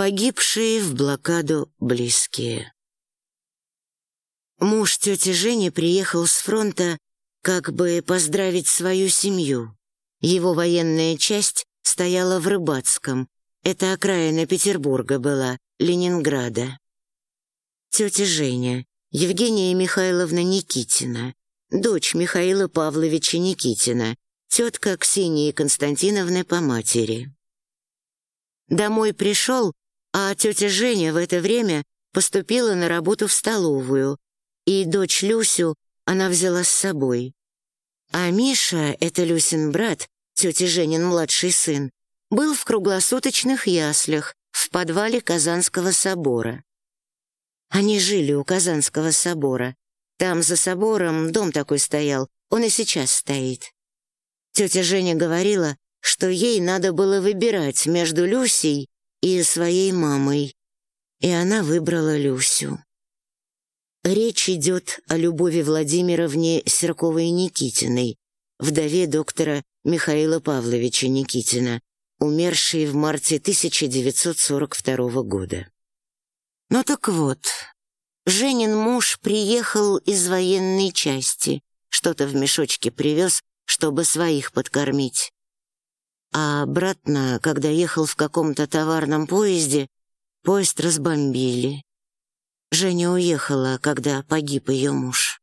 Погибшие в блокаду близкие. Муж тети Жени приехал с фронта как бы поздравить свою семью. Его военная часть стояла в Рыбацком. Это окраина Петербурга была, Ленинграда. Тетя Женя, Евгения Михайловна Никитина, дочь Михаила Павловича Никитина, тетка Ксении Константиновны по матери. Домой пришел, а тетя Женя в это время поступила на работу в столовую, и дочь Люсю она взяла с собой. А Миша, это Люсин брат, тетя Женин младший сын, был в круглосуточных яслях в подвале Казанского собора. Они жили у Казанского собора. Там за собором дом такой стоял, он и сейчас стоит. Тетя Женя говорила, что ей надо было выбирать между Люсей и своей мамой, и она выбрала Люсю. Речь идет о Любови Владимировне Серковой-Никитиной, вдове доктора Михаила Павловича Никитина, умершей в марте 1942 года. Ну так вот, Женин муж приехал из военной части, что-то в мешочке привез, чтобы своих подкормить. А обратно, когда ехал в каком-то товарном поезде, поезд разбомбили. Женя уехала, когда погиб ее муж.